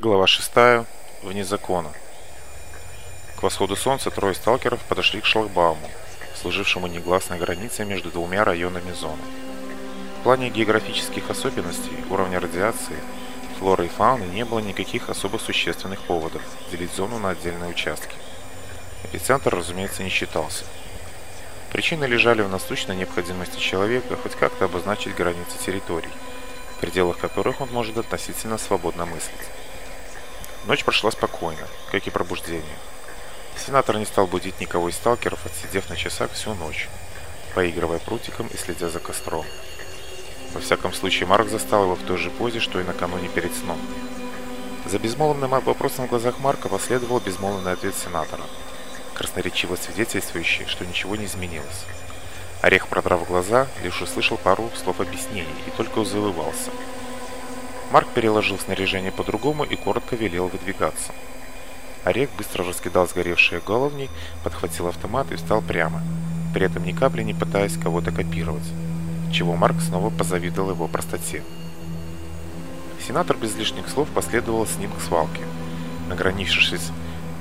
Глава 6. Вне закона. К восходу солнца трое сталкеров подошли к шлагбауму, служившему негласной границей между двумя районами зоны. В плане географических особенностей, уровня радиации, флоры и фауны не было никаких особо существенных поводов делить зону на отдельные участки. Эпицентр, разумеется, не считался. Причины лежали в насущной необходимости человека хоть как-то обозначить границы территорий, в пределах которых он может относительно свободно мыслить. Ночь прошла спокойно, как и пробуждение. Сенатор не стал будить никого из сталкеров, отсидев на часах всю ночь, поигрывая прутиком и следя за костром. Во всяком случае, Марк застал его в той же позе, что и накануне перед сном. За безмолвным вопросом в глазах Марка последовал безмолвный ответ сенатора, красноречиво свидетельствующий, что ничего не изменилось. Орех, продрав глаза, лишь услышал пару слов объяснений и только завывался – Марк переложил снаряжение по-другому и коротко велел выдвигаться. Орек быстро раскидал сгоревшие головни, подхватил автомат и встал прямо, при этом ни капли не пытаясь кого-то копировать, чего Марк снова позавидовал его простоте. Сенатор без лишних слов последовал с ним к свалке, награничившись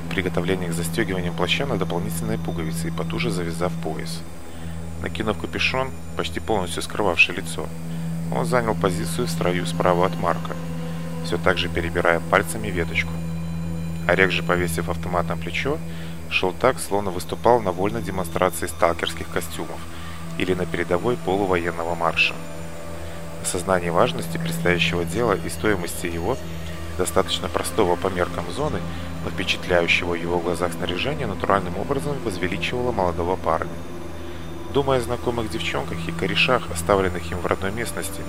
приготовлением к застегиванию плаща на дополнительные пуговицы и потуже завязав пояс. Накинув капюшон, почти полностью скрывавший лицо, он занял позицию в строю справа от Марка, все так же перебирая пальцами веточку. Орех же, повесив автомат на плечо, шел так, словно выступал на вольной демонстрации сталкерских костюмов или на передовой полувоенного марша. Осознание важности предстоящего дела и стоимости его, достаточно простого по меркам зоны, но впечатляющего в его глазах снаряжения, натуральным образом возвеличивало молодого парня. Думая о знакомых девчонках и корешах, оставленных им в родной местности,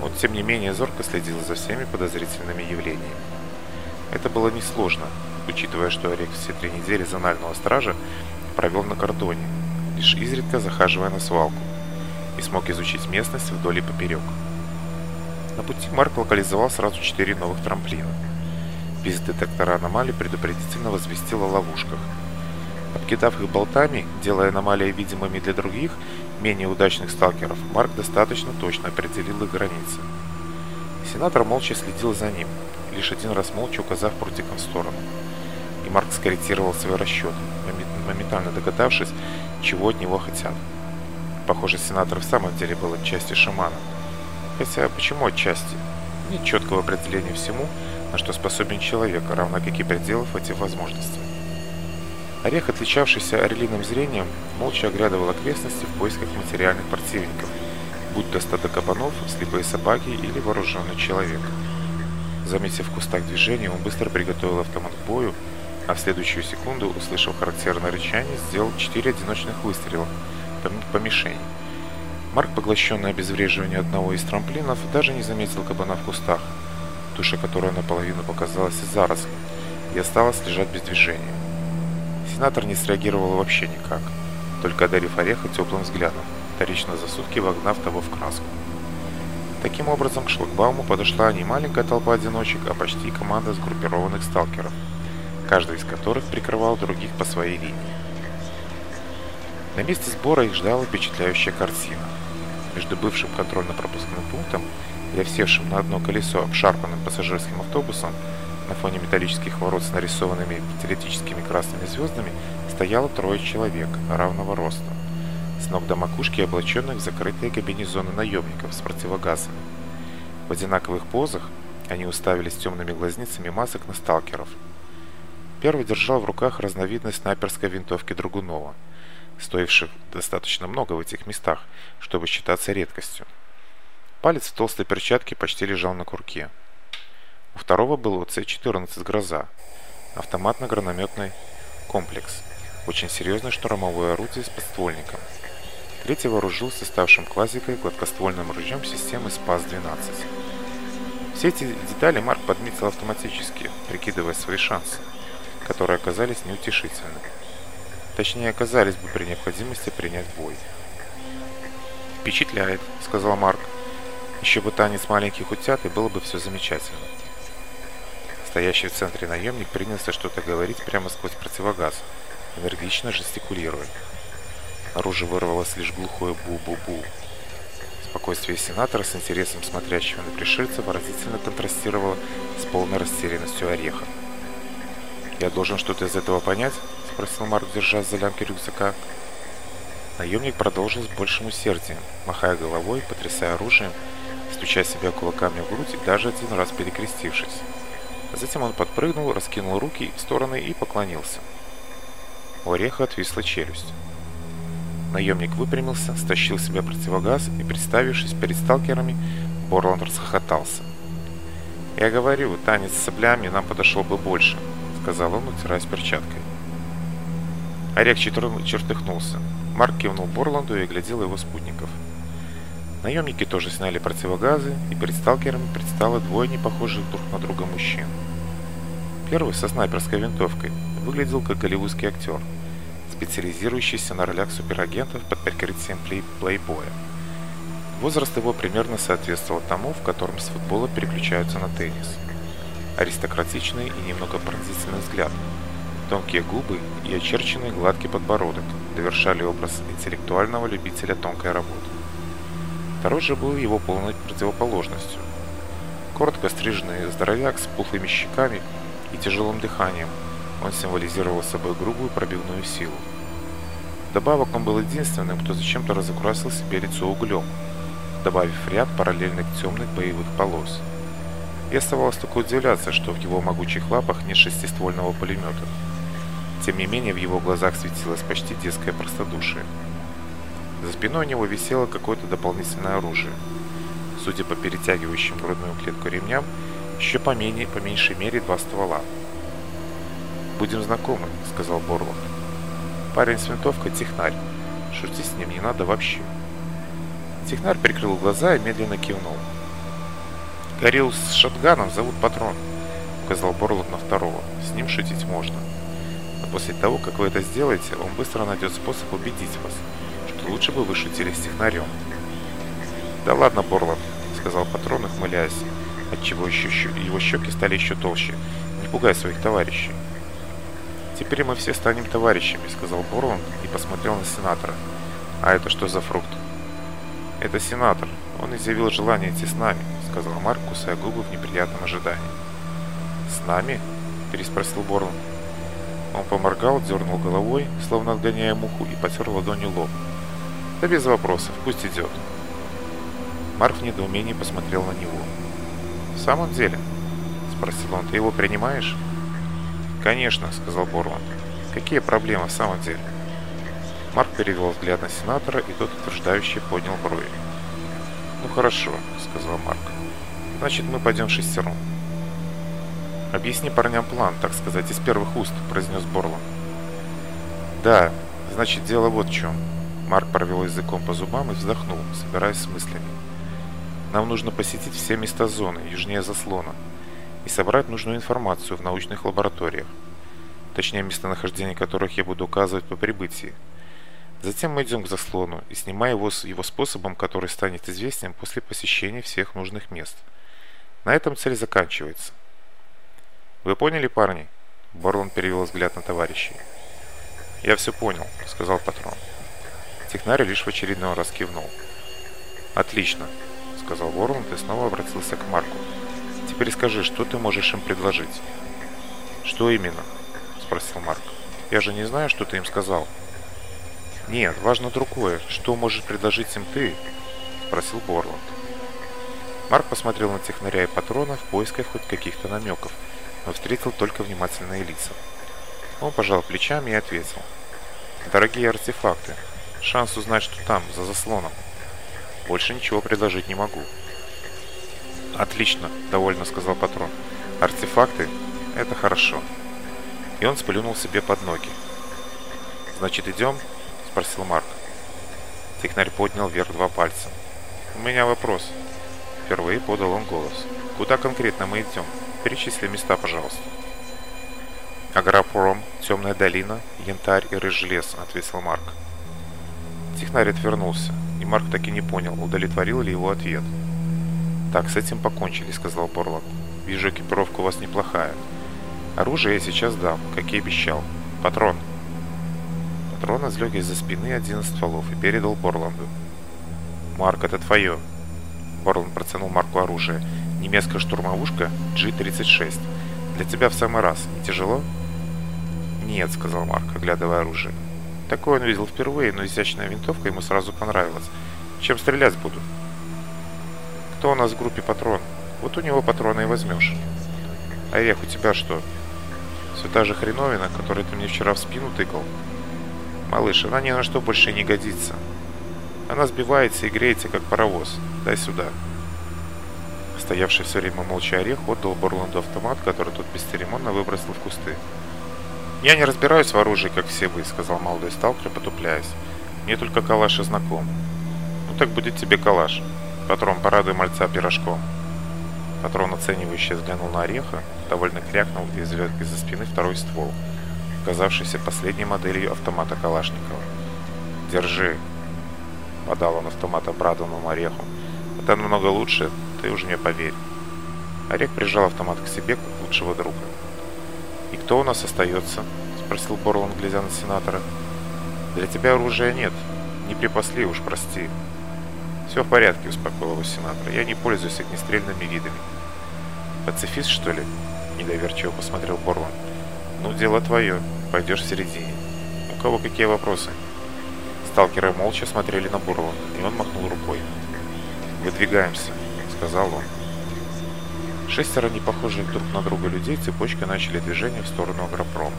он, тем не менее, зорко следил за всеми подозрительными явлениями. Это было несложно, учитывая, что Олег все три недели зонального стража провел на кордоне, лишь изредка захаживая на свалку, и смог изучить местность вдоль и поперек. На пути Марк локализовал сразу четыре новых трамплина. Без детектора аномалий предупредительно возвестил о ловушках – Обкидав их болтами, делая аномалии видимыми для других, менее удачных сталкеров, Марк достаточно точно определил их границы. Сенатор молча следил за ним, лишь один раз молча указав прутиком в сторону. И Марк скорректировал свой расчет, моментально догадавшись, чего от него хотят. Похоже, сенатор в самом деле был отчасти шаманом. Хотя, почему отчасти? Нет четкого определения всему, на что способен человек, равно как и пределов этих возможностей. Орех, отличавшийся орелиным зрением, молча оглядывал окрестности в поисках материальных противников, будь то стадо кабанов, слепые собаки или вооруженный человек. Заметив в кустах движение, он быстро приготовил автомат к бою, а в следующую секунду, услышав характерное рычание, сделал четыре одиночных выстрела по мишени. Марк, поглощенный обезвреживанием одного из трамплинов, даже не заметил кабана в кустах, туша которой наполовину показалась из зарослей, и осталась лежать без движения. Сенатор не среагировал вообще никак. Только одарив ореха теплым взглядом, вторично за сутки вогнав того в краску. Таким образом, к шлагбауму подошла не маленькая толпа одиночек, а почти команда сгруппированных сталкеров, каждый из которых прикрывал других по своей линии. На месте сбора их ждала впечатляющая картина. Между бывшим контрольно-пропускным пунктом и осевшим на одно колесо обшарпанным пассажирским автобусом – на фоне металлических ворот с нарисованными пятилетическими красными звездами стояло трое человек равного роста. С ног до макушки облаченных в закрытые кабинезоны наемников с противогазами. В одинаковых позах они уставились темными глазницами масок на сталкеров. Первый держал в руках разновидность снайперской винтовки Драгунова, стоивших достаточно много в этих местах, чтобы считаться редкостью. Палец в толстой перчатке почти лежал на курке. У Второго был С-14 «Гроза», автоматно-граномётный комплекс, очень серьезное штурмовое орудие с подствольником. Третий вооружился ставшим классикой гладкоствольным ружьем системы СПАС-12. Все эти детали Марк подметил автоматически, прикидывая свои шансы, которые оказались неутешительны. Точнее, оказались бы при необходимости принять бой. «Впечатляет», — сказал Марк. «Еще бы танец маленьких утят, и было бы все замечательно». Стоящий в центре наемник принялся что-то говорить прямо сквозь противогаз, энергично жестикулируя. Наружу вырвалось лишь глухое «бу-бу-бу». Спокойствие сенатора с интересом смотрящего на пришельца выразительно контрастировало с полной растерянностью ореха. «Я должен что-то из этого понять?» – спросил Марк, держась за лямки рюкзака. Наемник продолжил с большим усердием, махая головой, потрясая оружием, стуча себя кулаками в грудь и даже один раз перекрестившись. Затем он подпрыгнул, раскинул руки в стороны и поклонился. У ореха отвисла челюсть. Наемник выпрямился, стащил себе противогаз и, представившись перед сталкерами, Борланд расхохотался. «Я говорю, танец с соплями нам подошел бы больше», — сказал он, утираясь перчаткой. Орех чертыхнулся. Марк кивнул Борланду и глядел его спутников. — Наемники тоже сняли противогазы и перед сталкерами предстало двое непохожих друг на друга мужчин. Первый со снайперской винтовкой выглядел как голливудский актер, специализирующийся на ролях суперагентов под прикрытием плей плейбоя. Возраст его примерно соответствовал тому, в котором с футбола переключаются на теннис. Аристократичный и немного пронзительный взгляд, тонкие губы и очерченный гладкий подбородок довершали образ интеллектуального любителя тонкой работы. Второй же был его полной противоположностью. Коротко стриженный здоровяк с пухлыми щеками и тяжелым дыханием, он символизировал собой грубую пробивную силу. Добавок он был единственным, кто зачем-то разукрасил себе лицо углем, добавив ряд параллельных темных боевых полос. И оставалось только удивляться, что в его могучих лапах нет шестиствольного пулемета. Тем не менее, в его глазах светилось почти детское простодушие. За спиной у него висело какое-то дополнительное оружие. Судя по перетягивающим грудную клетку ремням, еще по, менее, по меньшей мере два ствола. «Будем знакомы», — сказал Борлок. «Парень с винтовкой — технарь. Шутить с ним не надо вообще». Технарь прикрыл глаза и медленно кивнул. «Горилл с шотганом зовут Патрон», — указал Борлок на второго. «С ним шутить можно. Но после того, как вы это сделаете, он быстро найдет способ убедить вас» Лучше бы вы шутили стихнарем. Да ладно, Борланд, сказал патрон, молясь, отчего еще, его щеки стали еще толще. Не пугай своих товарищей. Теперь мы все станем товарищами, сказал Борланд и посмотрел на сенатора. А это что за фрукт? Это сенатор. Он изъявил желание идти с нами, сказал Марк, кусая губы в неприятном ожидании. С нами? переспросил Борланд. Он поморгал, дернул головой, словно отгоняя муху, и потер ладонью лоб. Да без вопросов, пусть идет. Марк в недоумении посмотрел на него. «В самом деле?» – спросил он. «Ты его принимаешь?» «Конечно», – сказал Борланд. «Какие проблемы в самом деле?» Марк перевел взгляд на сенатора, и тот утверждающе поднял брови. «Ну хорошо», – сказал Марк. «Значит, мы пойдем шестером». «Объясни парням план, так сказать, из первых уст», – произнес Борланд. «Да, значит, дело вот в чем». Марк провел языком по зубам и вздохнул, собираясь с мыслями. Нам нужно посетить все места зоны, южнее заслона, и собрать нужную информацию в научных лабораториях, точнее местонахождение которых я буду указывать по прибытии. Затем мы идем к заслону и снимаем его с его способом, который станет известен после посещения всех нужных мест. На этом цель заканчивается. «Вы поняли, парни?» Барон перевел взгляд на товарищей. «Я все понял», — сказал патрон. Технарь лишь в очередной раз кивнул. «Отлично», — сказал Ворланд и снова обратился к Марку. «Теперь скажи, что ты можешь им предложить?» «Что именно?» — спросил Марк. «Я же не знаю, что ты им сказал». «Нет, важно другое. Что можешь предложить им ты?» — спросил Борланд. Марк посмотрел на технаря и патрона в поисках хоть каких-то намеков, но встретил только внимательные лица. Он пожал плечами и ответил. «Дорогие артефакты, Шанс узнать, что там, за заслоном. Больше ничего предложить не могу. Отлично, довольно сказал патрон. Артефакты — это хорошо. И он сплюнул себе под ноги. Значит, идем? Спросил Марк. Технарь поднял вверх два пальца. У меня вопрос. Впервые подал он голос. Куда конкретно мы идем? Перечисли места, пожалуйста. «Агропром, Темная долина, Янтарь и Рыжий лес», — ответил Марк. Технарит вернулся, и Марк так и не понял, удовлетворил ли его ответ. «Так, с этим покончили», — сказал Порлок. «Вижу, экипировка у вас неплохая. Оружие я сейчас дам, как и обещал. Патрон». Патрон излег из-за спины один из стволов и передал Борланду. «Марк, это твое». Борланд протянул Марку оружие. «Немецкая штурмовушка G-36. Для тебя в самый раз. Тяжело?» «Нет», — сказал Марк, оглядывая оружие. Такое он видел впервые, но изящная винтовка ему сразу понравилась. Чем стрелять буду? Кто у нас в группе патрон? Вот у него патроны и возьмешь. А орех, у тебя что? Все та же хреновина, которой ты мне вчера в спину тыкал. Малыш, она ни на что больше не годится. Она сбивается и греется, как паровоз. Дай сюда. Стоявший все время молча орех отдал Борланду автомат, который тот бесцеремонно выбросил в кусты. «Я не разбираюсь в оружии, как все вы», — сказал молодой сталкер, потупляясь. «Мне только калаш и знаком». «Ну так будет тебе калаш. Патрон, порадуй мальца пирожком». Патрон оценивающе взглянул на ореха, довольно крякнул и извлек из-за спины второй ствол, оказавшийся последней моделью автомата Калашникова. «Держи», — подал он автомат обрадованному ореху. «Это намного лучше, ты уж мне поверь». И «Кто у нас остается?» — спросил Борланд, глядя на сенатора. «Для тебя оружия нет. Не припасли уж, прости». «Все в порядке», — успокоил его сенатор. «Я не пользуюсь огнестрельными видами». «Пацифист, что ли?» — недоверчиво посмотрел Борланд. «Ну, дело твое. Пойдешь в середине». «У кого какие вопросы?» Сталкеры молча смотрели на Борланда, и он махнул рукой. «Выдвигаемся», — сказал он. Шестеро непохожих друг на друга людей цепочкой начали движение в сторону агропрома.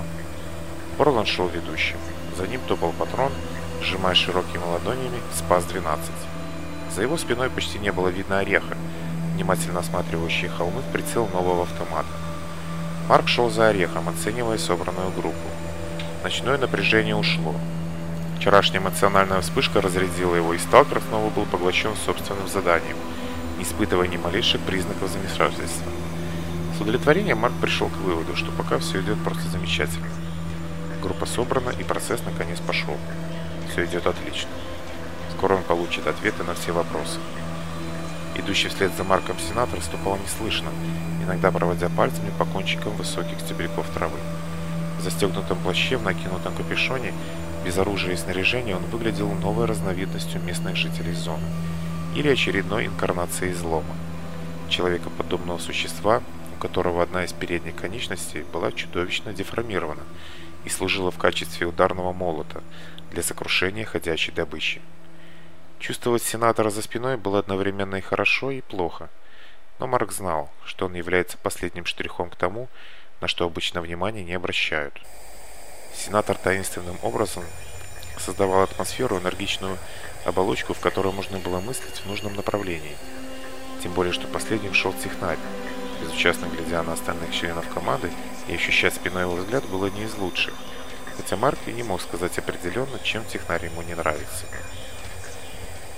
Орлан шел ведущим. За ним топал патрон, сжимая широкими ладонями «Спас-12». За его спиной почти не было видно ореха, внимательно осматривающий холмы в прицел нового автомата. Марк шел за орехом, оценивая собранную группу. Ночное напряжение ушло. Вчерашняя эмоциональная вспышка разрядила его, и сталкер снова был поглощен собственным заданием – испытывая ни малейших признаков замешательства. С удовлетворением Марк пришел к выводу, что пока все идет просто замечательно. Группа собрана и процесс наконец пошел. Все идет отлично. Скоро он получит ответы на все вопросы. Идущий вслед за Марком сенатор ступал неслышно, иногда проводя пальцами по кончикам высоких стебельков травы. В застегнутом плаще, в накинутом капюшоне, без оружия и снаряжения он выглядел новой разновидностью местных жителей зоны – или очередной инкарнации излома. Человека, подобного существа, у которого одна из передних конечностей была чудовищно деформирована и служила в качестве ударного молота для сокрушения ходячей добычи. Чувствовать сенатора за спиной было одновременно и хорошо, и плохо. Но Марк знал, что он является последним штрихом к тому, на что обычно внимания не обращают. Сенатор таинственным образом создавал атмосферу, энергичную оболочку, в которой можно было мыслить в нужном направлении. Тем более, что последним шел Технарь. Безучастно глядя на остальных членов команды и ощущая спиной его взгляд, было не из лучших. Хотя Марк и не мог сказать определенно, чем Технарь ему не нравится.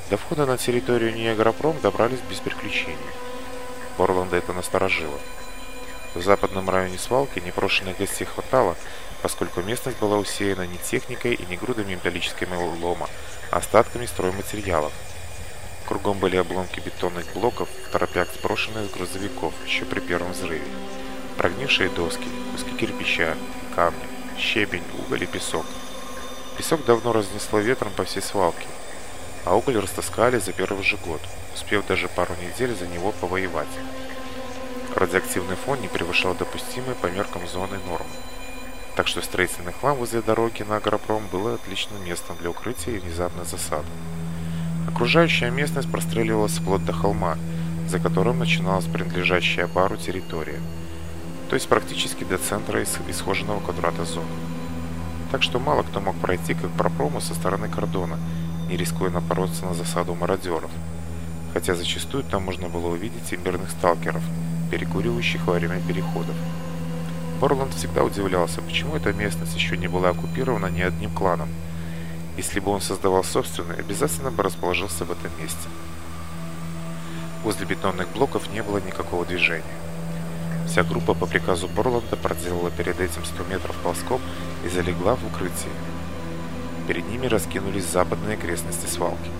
До входа на территорию Ниагропром добрались без приключений. Борланда это насторожило. В западном районе свалки непрошенных гостей хватало, поскольку местность была усеяна не техникой и не грудами металлического лома, а остатками стройматериалов. Кругом были обломки бетонных блоков, торопяк сброшенные с грузовиков еще при первом взрыве. Прогнившие доски, куски кирпича, камни, щебень, уголь и песок. Песок давно разнесло ветром по всей свалке, а уголь растаскали за первый же год, успев даже пару недель за него повоевать. Радиоактивный фон не превышал допустимой по меркам зоны нормы. Так что строительный хлам возле дороги на Агропром было отличным местом для укрытия и внезапной засады. Окружающая местность простреливалась вплоть до холма, за которым начиналась принадлежащая бару территория, то есть практически до центра исхоженного квадрата зоны. Так что мало кто мог пройти как пропрому со стороны кордона, не рискуя напороться на засаду мародеров, хотя зачастую там можно было увидеть имбирных сталкеров, перекуривающих во время переходов. Борланд всегда удивлялся, почему эта местность еще не была оккупирована ни одним кланом. Если бы он создавал собственный, обязательно бы расположился в этом месте. Возле бетонных блоков не было никакого движения. Вся группа по приказу Борланда проделала перед этим 100 метров ползком и залегла в укрытии. Перед ними раскинулись западные окрестности свалки.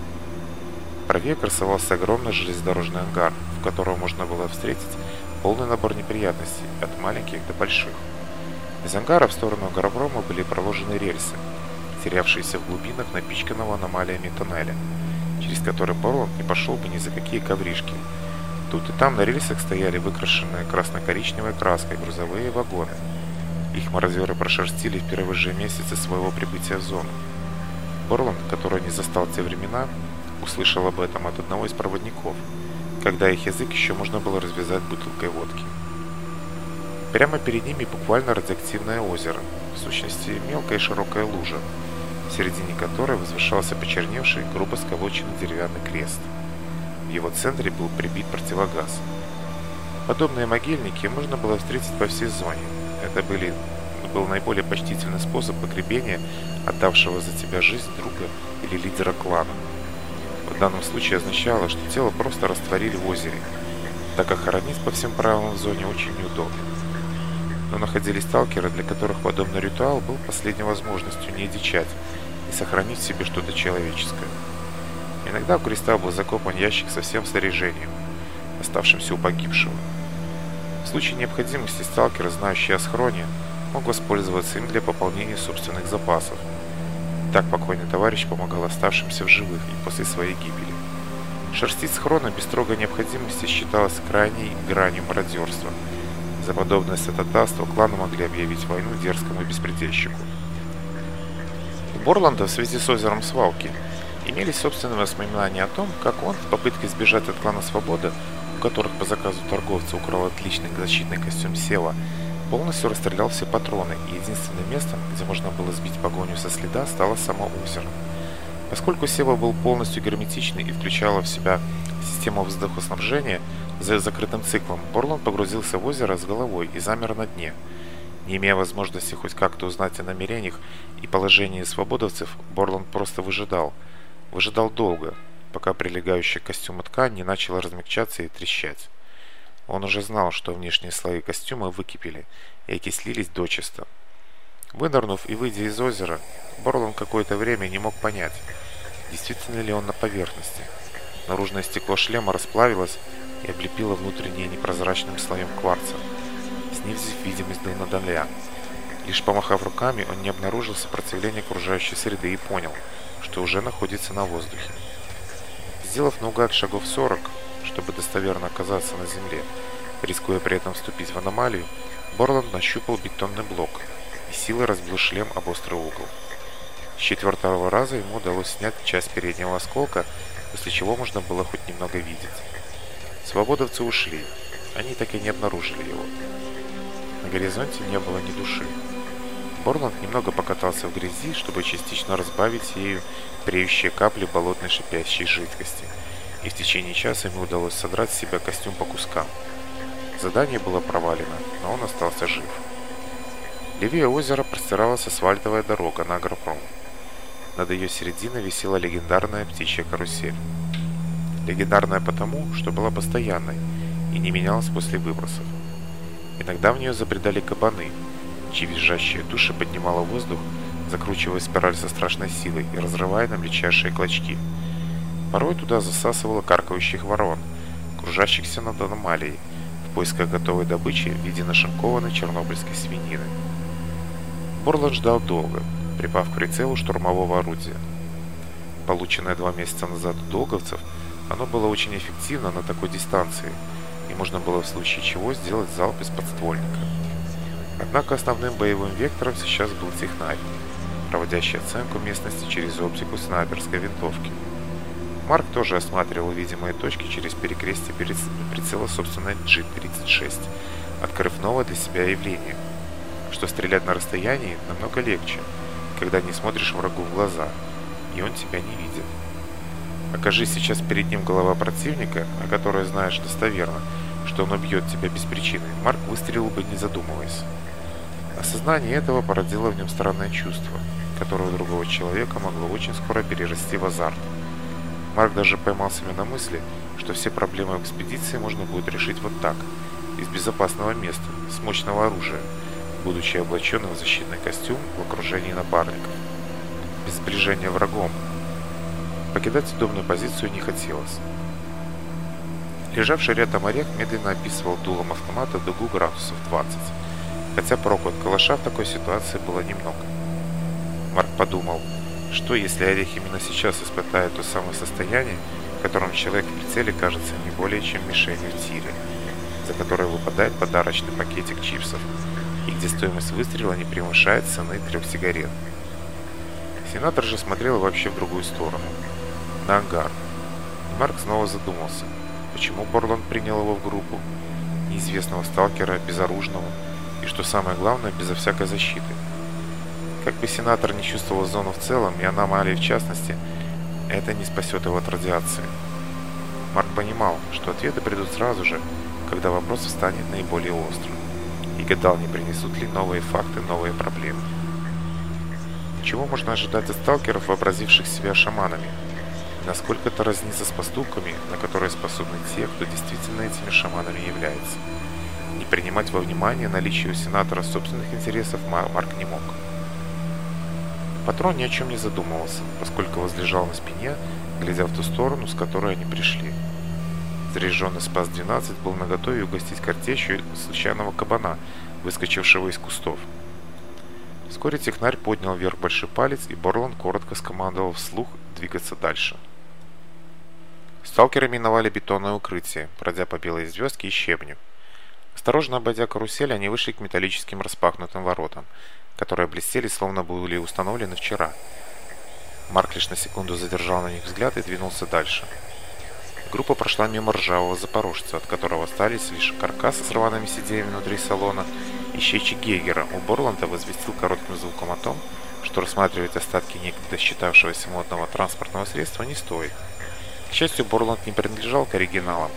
Правее красовался огромный железнодорожный ангар, в котором можно было встретить полный набор неприятностей, от маленьких до больших. Из ангара в сторону Гараброма были проложены рельсы, терявшиеся в глубинах напичканного аномалиями тоннеля, через который Борланд не пошел бы ни за какие ковришки. Тут и там на рельсах стояли выкрашенные красно-коричневой краской грузовые вагоны. Их морозеры прошерстили в первые же месяцы своего прибытия в зону. Борланд, который не застал те времена, услышал об этом от одного из проводников – когда их язык еще можно было развязать бутылкой водки. Прямо перед ними буквально радиоактивное озеро, в сущности мелкая и широкая лужа, в середине которой возвышался почерневший, грубо сколоченный деревянный крест. В его центре был прибит противогаз. Подобные могильники можно было встретить по всей зоне. Это были, был наиболее почтительный способ погребения отдавшего за тебя жизнь друга или лидера клана – данном случае означало, что тело просто растворили в озере, так как хоронить по всем правилам в зоне очень неудобно. Но находились сталкеры, для которых подобный ритуал был последней возможностью не дичать и сохранить в себе что-то человеческое. Иногда у креста был закопан ящик со всем снаряжением, оставшимся у погибшего. В случае необходимости сталкеры, знающие о схроне, мог воспользоваться им для пополнения собственных запасов – так покойный товарищ помогал оставшимся в живых и после своей гибели. Шерстить схрона без строгой необходимости считалось крайней гранью мародерства. За подобное сататаства кланы могли объявить войну дерзкому беспредельщику. У Борланда в связи с озером Свалки имелись собственные воспоминания о том, как он в попытке сбежать от клана Свобода, у которых по заказу торговца украл отличный защитный костюм Сева, полностью расстрелял все патроны, и единственным местом, где можно было сбить погоню со следа, стало само озеро. Поскольку Сева был полностью герметичный и включала в себя систему вздохоснабжения за закрытым циклом, Борланд погрузился в озеро с головой и замер на дне. Не имея возможности хоть как-то узнать о намерениях и положении свободовцев, Борланд просто выжидал. Выжидал долго, пока прилегающая к костюму ткань не начала размягчаться и трещать. Он уже знал, что внешние слои костюма выкипели, и окислились слились дочисто. Вынырнув и выйдя из озера, Борлон какое-то время не мог понять, действительно ли он на поверхности. Наружное стекло шлема расплавилось и облепило внутреннее непрозрачным слоем кварца, снизив видимость до надоля. Лишь помахав руками, он не обнаружил сопротивления окружающей среды и понял, что уже находится на воздухе. Сделав наугад шагов 40, чтобы достоверно оказаться на земле, рискуя при этом вступить в аномалию, Борланд нащупал бетонный блок и силой разбил шлем об острый угол. С четвертого раза ему удалось снять часть переднего осколка, после чего можно было хоть немного видеть. Свободовцы ушли, они так и не обнаружили его. На горизонте не было ни души. Борланд немного покатался в грязи, чтобы частично разбавить ею преющие капли болотной шипящей жидкости – и в течение часа ему удалось содрать с себя костюм по кускам. Задание было провалено, но он остался жив. Левее озера простиралась асфальтовая дорога на агропром. Над ее серединой висела легендарная птичья карусель. Легендарная потому, что была постоянной и не менялась после выбросов. Иногда в нее забредали кабаны, чьи визжащие туши поднимала воздух, закручивая спираль со страшной силой и разрывая на мельчайшие клочки – Порой туда засасывало каркающих ворон, кружащихся над аномалией, в поисках готовой добычи в виде нашинкованной чернобыльской свинины. Борланд ждал долго, припав к прицелу штурмового орудия. Полученное два месяца назад у долговцев, оно было очень эффективно на такой дистанции, и можно было в случае чего сделать залп из подствольника. Однако основным боевым вектором сейчас был технарь, проводящий оценку местности через оптику снайперской винтовки – Марк тоже осматривал видимые точки через перекрестие прицела, собственно, G-36, открыв новое для себя явление, что стрелять на расстоянии намного легче, когда не смотришь врагу в глаза, и он тебя не видит. Окажись сейчас перед ним голова противника, о которой знаешь достоверно, что он убьет тебя без причины, Марк выстрелил бы не задумываясь. Осознание этого породило в нем странное чувство, которое у другого человека могло очень скоро перерасти в азарт. Марк даже поймался меня на мысли, что все проблемы экспедиции можно будет решить вот так, из безопасного места, с мощного оружия, будучи облаченным в защитный костюм в окружении напарников. Без сближения врагом. Покидать удобную позицию не хотелось. Лежавший рядом орех медленно описывал дулом автомата дугу градусов 20, хотя проку от калаша в такой ситуации было немного. Марк подумал – что если Орех именно сейчас испытает то самое состояние, в котором человек в прицеле кажется не более чем мишенью в тире, за которой выпадает подарочный пакетик чипсов, и где стоимость выстрела не превышает цены трех сигарет. Сенатор же смотрел вообще в другую сторону, на ангар. И Марк снова задумался, почему Борланд принял его в группу, неизвестного сталкера, безоружного, и, что самое главное, безо всякой защиты – как бы сенатор не чувствовал зону в целом и аномалии в частности, это не спасет его от радиации. Марк понимал, что ответы придут сразу же, когда вопрос станет наиболее острым, и гадал, не принесут ли новые факты новые проблемы. Чего можно ожидать от сталкеров, вообразивших себя шаманами? Насколько это разнится с поступками, на которые способны те, кто действительно этими шаманами является? Не принимать во внимание наличие у сенатора собственных интересов Марк не мог. Патрон ни о чем не задумывался, поскольку возлежал на спине, глядя в ту сторону, с которой они пришли. Заряженный Спас-12 был наготове угостить картечью случайного кабана, выскочившего из кустов. Вскоре технарь поднял вверх большой палец, и Борлан коротко скомандовал вслух двигаться дальше. Сталкеры миновали бетонное укрытие, пройдя по белой звездке и щебню. Осторожно обойдя карусель, они вышли к металлическим распахнутым воротам – которые блестели, словно были установлены вчера. Марк лишь на секунду задержал на них взгляд и двинулся дальше. Группа прошла мимо ржавого запорожца, от которого остались лишь каркасы с рваными сиденьями внутри салона и щечи Гегера. У Борланда возвестил коротким звуком о том, что рассматривать остатки некогда считавшегося модного транспортного средства не стоит. К счастью, Борланд не принадлежал к оригиналам,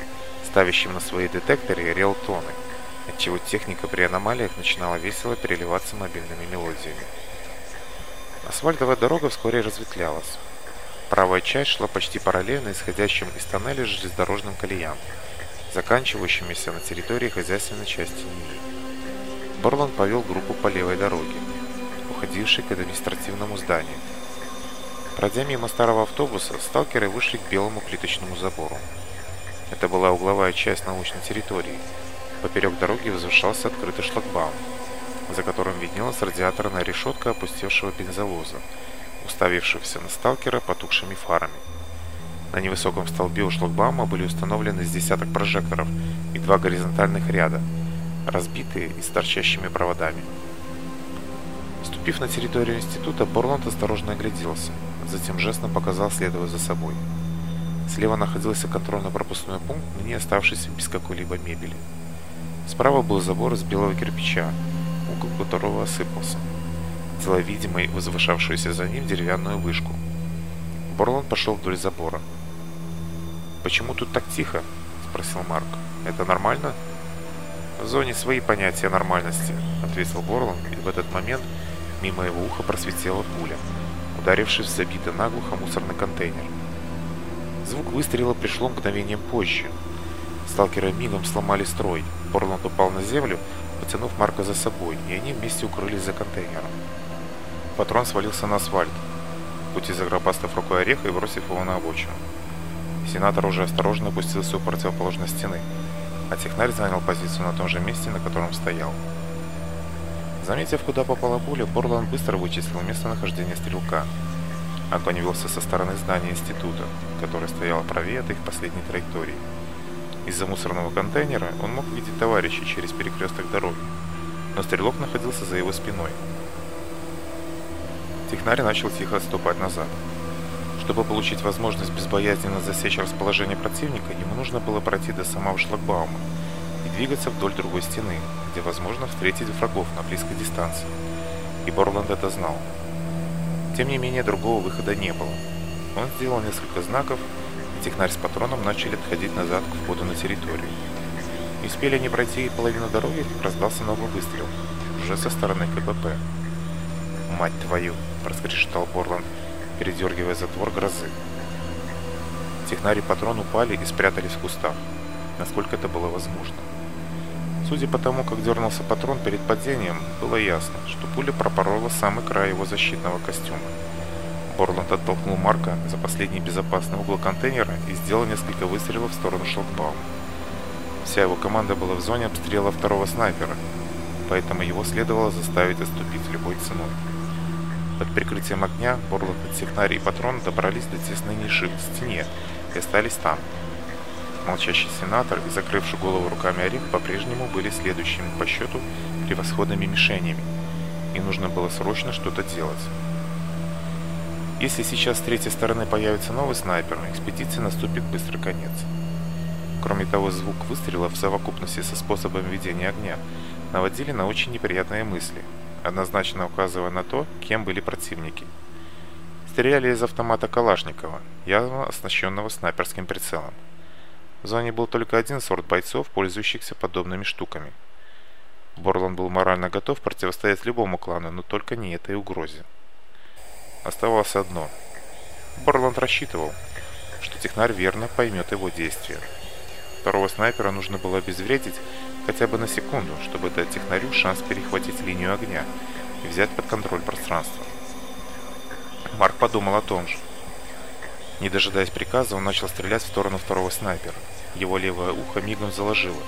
ставящим на свои детекторы реалтоны – отчего техника при аномалиях начинала весело переливаться мобильными мелодиями. Асфальтовая дорога вскоре разветвлялась. Правая часть шла почти параллельно исходящим из тоннеля железнодорожным колеям, заканчивающимися на территории хозяйственной части НИИ. Борланд повел группу по левой дороге, уходившей к административному зданию. Пройдя мимо старого автобуса, сталкеры вышли к белому плиточному забору. Это была угловая часть научной территории – Поперек дороги возвышался открытый шлагбаум, за которым виднелась радиаторная решетка опустевшего бензовоза, уставившегося на сталкера потухшими фарами. На невысоком столбе у шлагбаума были установлены с десяток прожекторов и два горизонтальных ряда, разбитые и с торчащими проводами. Вступив на территорию института, Борланд осторожно огляделся, затем жестом показал, следовать за собой. Слева находился контрольно-пропускной пункт, не оставшийся без какой-либо мебели. Справа был забор из белого кирпича, угол которого осыпался, делая видимой возвышавшуюся за ним деревянную вышку. Борланд пошел вдоль забора. «Почему тут так тихо?» – спросил Марк. «Это нормально?» «В зоне свои понятия нормальности», – ответил Борланд, и в этот момент мимо его уха просветела пуля, ударившись в забитый наглухо мусорный контейнер. Звук выстрела пришло мгновением позже. Сталкеры мигом сломали строй – Орланд упал на землю, потянув Марка за собой, и они вместе укрылись за контейнером. Патрон свалился на асфальт. Кутиза гробастав рукой ореха и бросив его на обочину. Сенатор уже осторожно опустился у противоположной стены, а технарь занял позицию на том же месте, на котором стоял. Заметив, куда попала пуля, Борланд быстро вычислил местонахождение стрелка. Огонь велся со стороны здания института, которое стояло правее от их последней траектории. Из-за мусорного контейнера он мог видеть товарищей через перекресток дороги, но стрелок находился за его спиной. Технарь начал тихо отступать назад. Чтобы получить возможность безбоязненно засечь расположение противника, ему нужно было пройти до самого шлагбаума и двигаться вдоль другой стены, где возможно встретить врагов на близкой дистанции. И Борланд это знал. Тем не менее, другого выхода не было. Он сделал несколько знаков, Технарь с патроном начали отходить назад к входу на территорию. Не успели они пройти половину дороги, раздался новый выстрел, уже со стороны КПП. «Мать твою!» – проскрешетал Борланд, передергивая затвор грозы. Технари патрон упали и спрятались в кустах, насколько это было возможно. Судя по тому, как дернулся патрон перед падением, было ясно, что пуля пропорола самый край его защитного костюма. Борланд оттолкнул Марка за последний безопасный угол контейнера и сделал несколько выстрелов в сторону шлагбаума. Вся его команда была в зоне обстрела второго снайпера, поэтому его следовало заставить отступить любой ценой. Под прикрытием огня Борланд, Сигнари и Патрон добрались до тесной ниши в стене и остались там. Молчащий сенатор и закрывший голову руками Орик по-прежнему были следующими по счету превосходными мишенями, и нужно было срочно что-то делать. Если сейчас с третьей стороны появится новый снайпер, экспедиция наступит быстрый конец. Кроме того, звук выстрелов в совокупности со способом ведения огня наводили на очень неприятные мысли, однозначно указывая на то, кем были противники. Стреляли из автомата Калашникова, явно оснащенного снайперским прицелом. В зоне был только один сорт бойцов, пользующихся подобными штуками. Борлан был морально готов противостоять любому клану, но только не этой угрозе оставалось одно. Барланд рассчитывал, что технарь верно поймет его действия. Второго снайпера нужно было обезвредить хотя бы на секунду, чтобы дать технарю шанс перехватить линию огня и взять под контроль пространство. Марк подумал о том же. Не дожидаясь приказа, он начал стрелять в сторону второго снайпера. Его левое ухо мигом заложило.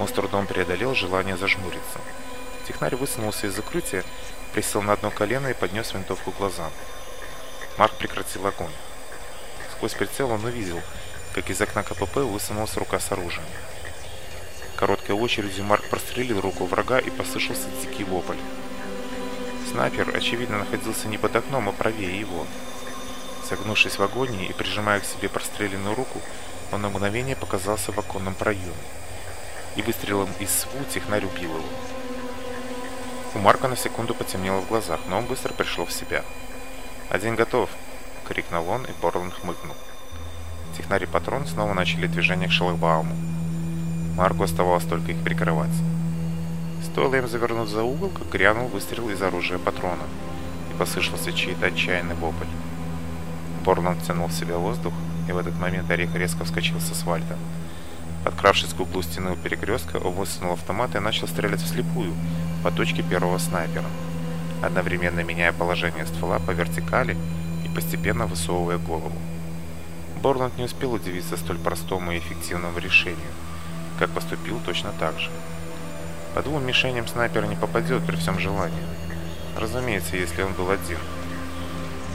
Он с трудом преодолел желание зажмуриться. Технарь высунулся из закрытия присел на одно колено и поднес винтовку к глазам. Марк прекратил огонь. Сквозь прицел он увидел, как из окна КПП высунулась рука с оружием. Короткой очередью Марк прострелил руку врага и послышался дикий вопль. Снайпер, очевидно, находился не под окном, а правее его. Согнувшись У Марка на секунду потемнело в глазах, но он быстро пришел в себя. «Один готов!» — крикнул он, и Борланд хмыкнул. Технари патрон снова начали движение к шлагбауму. Марку оставалось только их прикрывать. Стоило им завернуть за угол, как грянул выстрел из оружия патрона, и послышался чей-то отчаянный вопль. Борланд тянул в себя воздух, и в этот момент Орех резко вскочил с асфальта. Подкравшись к углу стены у перекрестка, он высунул автомат и начал стрелять вслепую, по точке первого снайпера. Одновременно меняя положение ствола по вертикали и постепенно высовывая голову. Борланд не успел удивиться столь простому и эффективному решению, как поступил точно так же. По двум мишеням снайпер не попадет при всем желании. Разумеется, если он был один.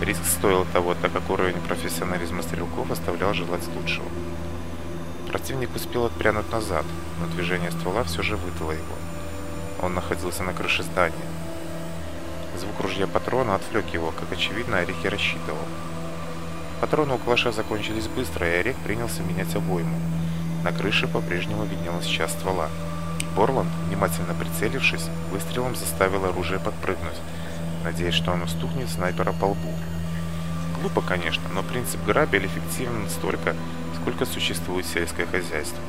Риск стоил того, так как уровень профессионализма стрелков оставлял желать лучшего. Противник успел отпрянуть назад, но движение ствола все же выдало его. Он находился на крыше здания. Звук ружья патрона отвлек его, как очевидно Орек и рассчитывал. Патроны у Клаша закончились быстро, и Орек принялся менять обойму. На крыше по-прежнему виднелась часть ствола. Борланд, внимательно прицелившись, выстрелом заставил оружие подпрыгнуть, надеясь, что оно стукнет снайпера по лбу. Глупо, конечно, но принцип грабель эффективен столько, сколько существует сельское хозяйство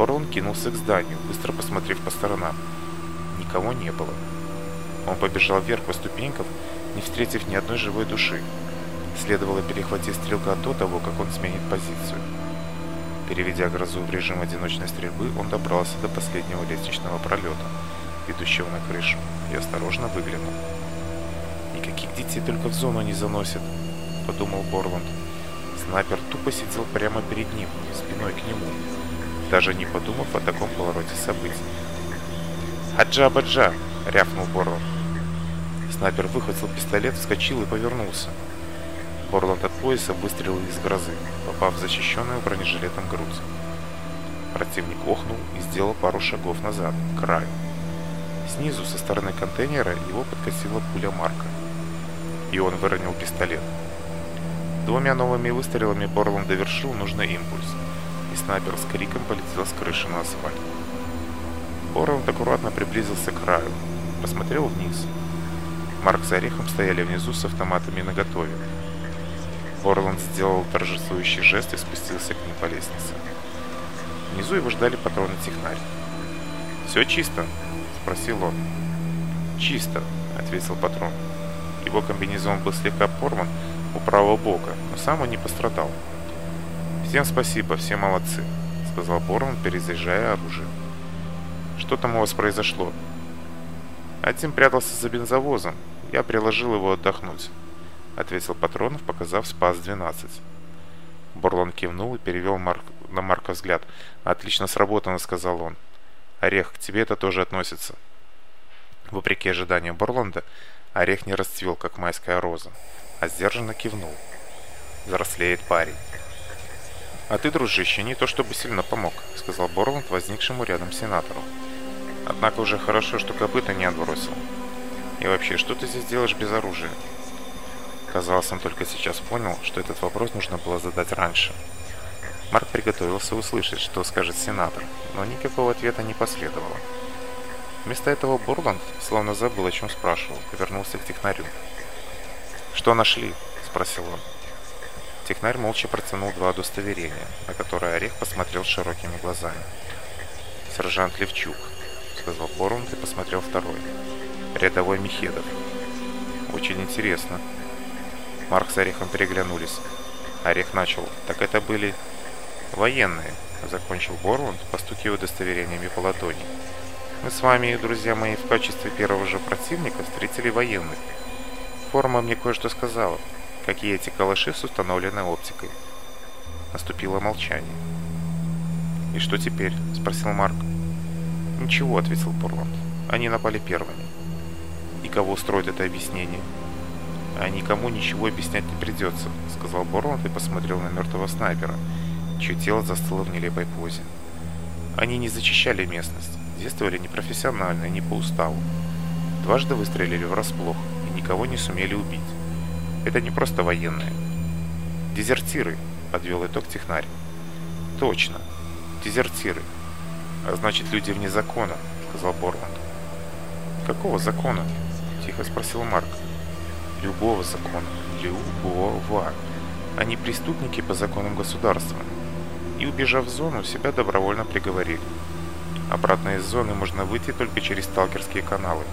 барон кинулся к зданию, быстро посмотрев по сторонам. Никого не было. Он побежал вверх по ступенькам, не встретив ни одной живой души. Следовало перехватить стрелка до того, как он сменит позицию. Переведя грозу в режим одиночной стрельбы, он добрался до последнего лестничного пролета, ведущего на крышу, и осторожно выглянул. «Никаких детей только в зону не заносят», — подумал Борланд. Снайпер тупо сидел прямо перед ним, спиной к нему, даже не подумав о таком повороте событий. «Хаджа Баджа!» — рявкнул Борланд. Снайпер выхватил пистолет, вскочил и повернулся. Борланд от пояса выстрелил из грозы, попав в защищенную бронежилетом грудь. Противник охнул и сделал пару шагов назад, к краю. Снизу, со стороны контейнера, его подкосила пуля Марка. И он выронил пистолет. Двумя новыми выстрелами Борланд довершил нужный импульс. И снайпер с криком полетел с крыши на асфальт. Боров аккуратно приблизился к краю, посмотрел вниз. Марк с Орехом стояли внизу с автоматами наготове. Орланд сделал торжествующий жест и спустился к ним по лестнице. Внизу его ждали патроны технарь. «Все чисто?» – спросил он. «Чисто», – ответил патрон. Его комбинезон был слегка порван у правого бока, но сам он не пострадал. Всем спасибо, все молодцы, сказал Борон, перезаряжая оружие. Что там у вас произошло? Один прятался за бензовозом. Я приложил его отдохнуть, ответил Патронов, показав Спас-12. Борлон кивнул и перевел Марк... на Марка взгляд. «Отлично сработано», — сказал он. «Орех, к тебе это тоже относится». Вопреки ожиданиям Борланда, орех не расцвел, как майская роза, а сдержанно кивнул. Взрослеет парень. А ты, дружище, не то чтобы сильно помог, сказал Борланд возникшему рядом сенатору. Однако уже хорошо, что копыта не отбросил. И вообще, что ты здесь делаешь без оружия? Казалось, он только сейчас понял, что этот вопрос нужно было задать раньше. Марк приготовился услышать, что скажет сенатор, но никакого ответа не последовало. Вместо этого Борланд, словно забыл, о чем спрашивал, повернулся к технарю. «Что нашли?» – спросил он. Технарь молча протянул два удостоверения, на которые Орех посмотрел широкими глазами. «Сержант Левчук», — сказал Борунд и посмотрел второй. «Рядовой Михедов». «Очень интересно». Марк с Орехом переглянулись. Орех начал. «Так это были военные», — закончил Борунд. постукивая удостоверениями по ладони. «Мы с вами, друзья мои, в качестве первого же противника встретили военных. Форма мне кое-что сказала» какие эти калаши с установленной оптикой. Наступило молчание. «И что теперь?» – спросил Марк. «Ничего», – ответил Пурланд. «Они напали первыми». «И кого устроит это объяснение?» «А никому ничего объяснять не придется», – сказал Бурланд и посмотрел на мертвого снайпера, чье тело застыло в нелепой позе. Они не зачищали местность, действовали непрофессионально и не по уставу. Дважды выстрелили врасплох и никого не сумели убить. Это не просто военные. Дезертиры, подвел итог технарь. Точно. Дезертиры. А значит, люди вне закона, сказал Борланд. Какого закона? Тихо спросил Марк. Любого закона. Любого. Они преступники по законам государства. И убежав в зону, себя добровольно приговорили. Обратно из зоны можно выйти только через сталкерские каналы,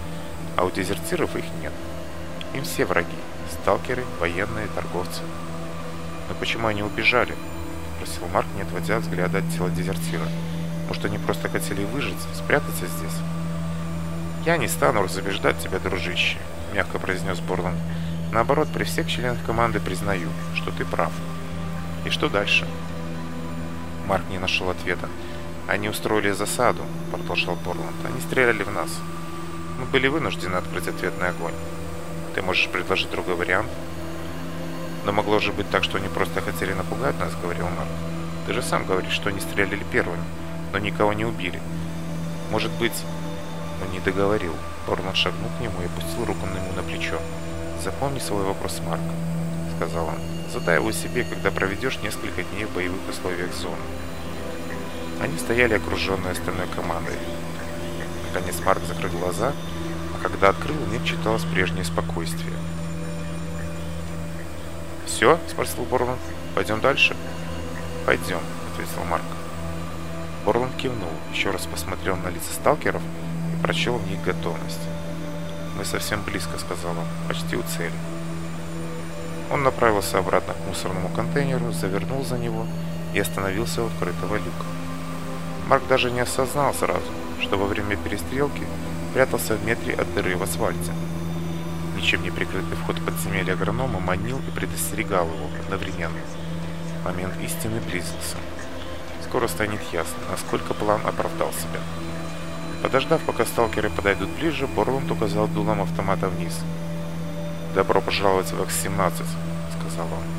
а у дезертиров их нет. Им все враги сталкеры, военные, торговцы. Но почему они убежали? Спросил Марк, не отводя взгляда от тела дезертира. Может, они просто хотели выжить, спрятаться здесь? Я не стану разубеждать тебя, дружище, мягко произнес Борланд. Наоборот, при всех членах команды признаю, что ты прав. И что дальше? Марк не нашел ответа. Они устроили засаду, продолжал Борланд. Они стреляли в нас. Мы были вынуждены открыть ответный огонь ты можешь предложить другой вариант. Но могло же быть так, что они просто хотели напугать нас, говорил Марк. Ты же сам говоришь, что они стреляли первыми, но никого не убили. Может быть... Он не договорил. Борман шагнул к нему и опустил руку на ему на плечо. «Запомни свой вопрос, Марк», — сказал он. «Задай его себе, когда проведешь несколько дней в боевых условиях зоны». Они стояли окруженные остальной командой. Наконец Марк закрыл глаза когда открыл, в читал читалось прежнее спокойствие. «Все?» – спросил Борланд. «Пойдем дальше?» «Пойдем», – ответил Марк. Борланд кивнул, еще раз посмотрел на лица сталкеров и прочел в них готовность. «Мы совсем близко», – сказал он, – «почти у цели». Он направился обратно к мусорному контейнеру, завернул за него и остановился у открытого люка. Марк даже не осознал сразу, что во время перестрелки – спрятался в метре от дыры в асфальте. Ничем не прикрытый вход подземелья агронома манил и предостерегал его одновременно. Момент истины близился. Скоро станет ясно, насколько план оправдал себя. Подождав, пока сталкеры подойдут ближе, Борланд указал дулом автомата вниз. «Добро пожаловать в X-17», — сказал он.